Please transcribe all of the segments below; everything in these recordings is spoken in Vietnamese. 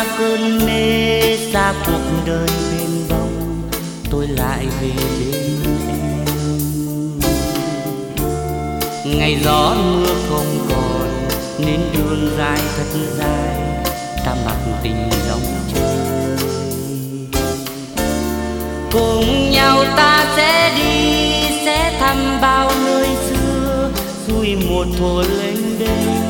qua cơn mê xa cuộc đời bên bóng, tôi lại về bên em. Ngày gió mưa không còn nên đường dài thật dài, ta mặc tình dòng chơi cùng nhau ta sẽ đi, sẽ thăm bao nơi xưa vui một thuở lên đêm.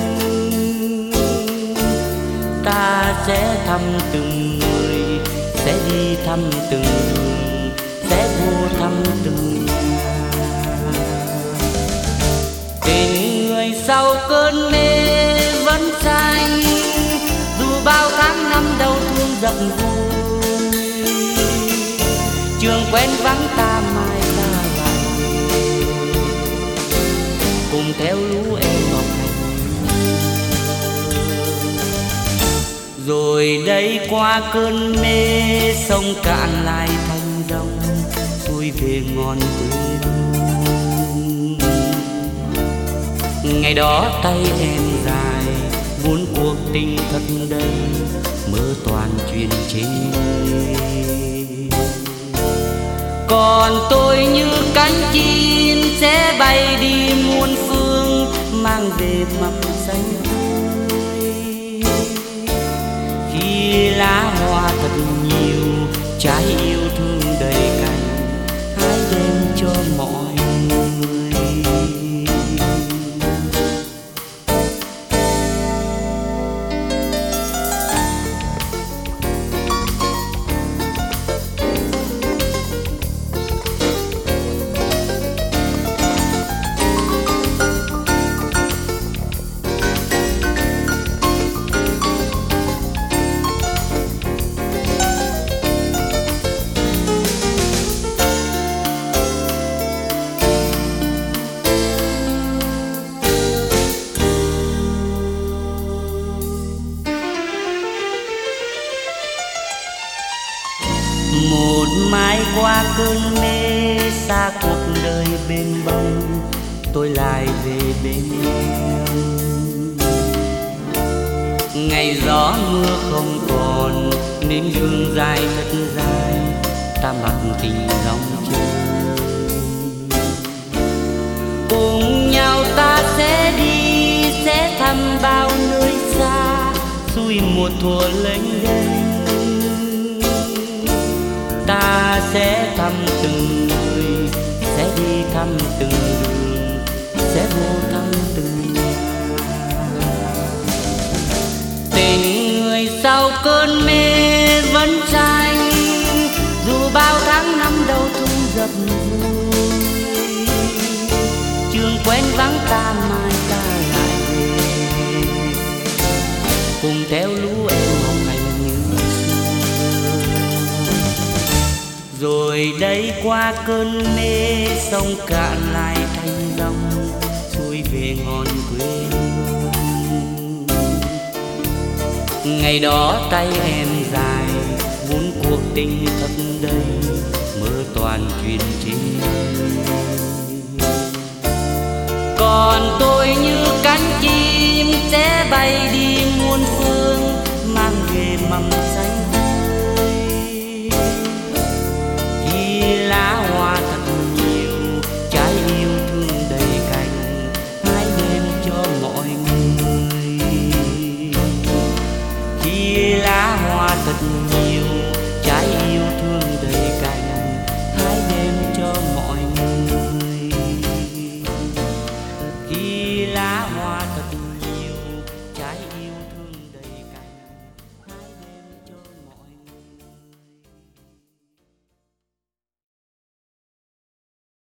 Ta sẽ thăm từng người, sẽ đi thăm từng đường sẽ vô thăm từng nhà tình người sau cơn mê vẫn xanh dù bao tháng năm đau thương dập vui. trường quen vắng ta mai ta lại cùng theo lũ rồi đây qua cơn mê, sông cạn lại thành dòng. Xuôi về ngọn quê hương ngày đó tay em dài, muốn cuộc tình thật đây mơ toàn chuyện trên còn tôi như cánh chim, sẽ bay đi muôn phương, mang về mầm xanh. Lá hoa thật một mai qua cơn mê xa cuộc đời bên bông, tôi lại về bên em ngày gió mưa không còn, nên đường dài thật dài, ta mặc tình dòng chơi cùng nhau ta sẽ đi, sẽ thăm bao nơi xa, xuôi một thuở lênh đênh ta sẽ thăm từng người sẽ đi thăm từng đường sẽ vô thăm từng nhà tình người sau cơn mê vẫn tranh, dù bao tháng năm đâu thu dập vui trường quen vắng ta mà. Rồi đây qua cơn mê, sông cạn lại thành dòng, xuôi về ngọn quê ngày đó tay em dài, muốn cuộc tình thật đây mơ toàn chuyện trên. Còn tôi như cánh chim, sẽ bay đi muôn phương, mang về mầm xa cho mọi người. Khi lá hoa thật